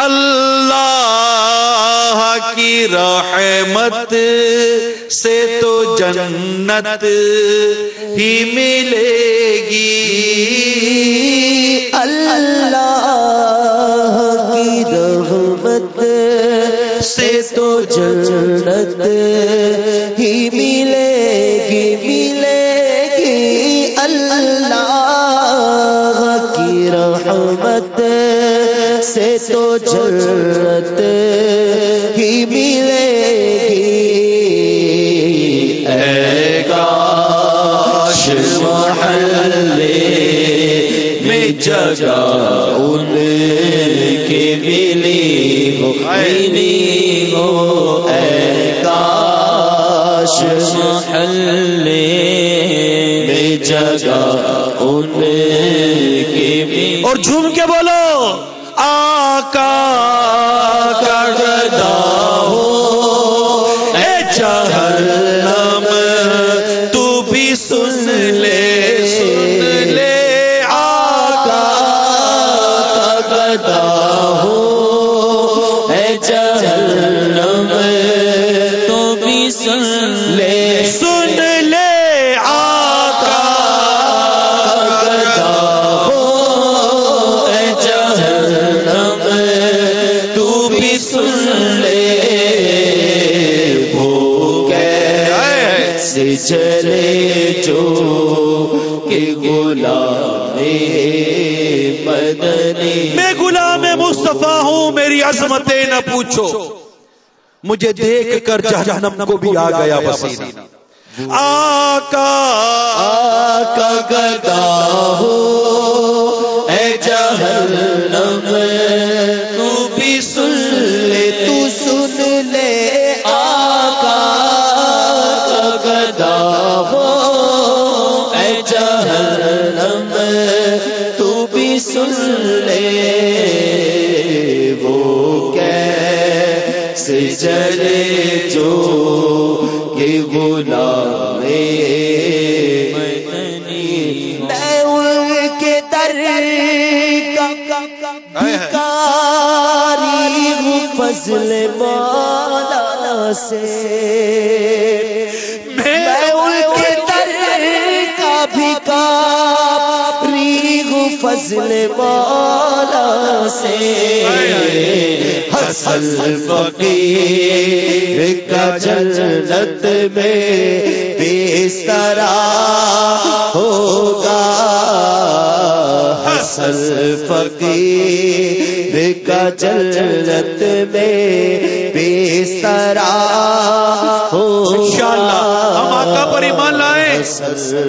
اللہ کی رحمت سے تو جنت ہی ملے گی۔ اللہ کی رحمت سے تو جنت ہی ملے گی ملے گی۔ اللہ سے تو جنت ہی ملے گی۔ اے کاش محلے میں جگہ ان کے ملی ہو ملی ہو۔ اے کاش محلے میں جگہ ان کے ملی اور جھوم کے بولو۔ آقا کا گدا ہو اے جہنم، تو بھی سن لے سن لے، آقا کا گدا ہو اے جہنم، تو بھی سن لے۔ چلے جو کہ غلام مدنی میں غلام مصطفیٰ ہوں میری عظمتیں نہ پوچھو۔ مجھے دیکھ کر جہنم کو بھی آ گیا پسینہ آقا آقا گدا ہو سن لے وہ کیسے جلے جو کہ غلام میں ان کے در کا فضل مولا سے۔ فضل مولا سے۔ حسن فقیر کا جنت میں بیسترا ہوگا۔ حسن فقیر کا جنت میں بیسترا ہوگا۔ انشاءاللہ۔ ہم آقا پر ایمان لائیں۔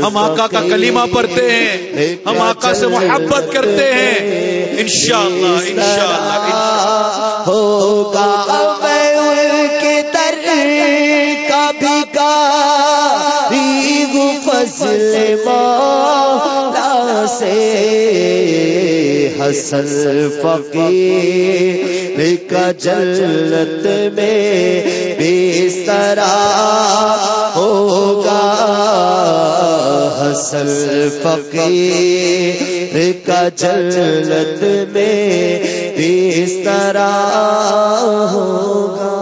ہم آقا کا کلمہ پڑھتے ہیں۔ ہم آقا سے محبت کرتے ہیں۔ انشاءاللہ انشاءاللہ ہوگا میں ان کے در کا بھکاری ہوں فضل مولا سے حسن فقیر کا جنت میں بیسترا ہوگا اصل فقیر کا جلت میں اس طرح ہوگا۔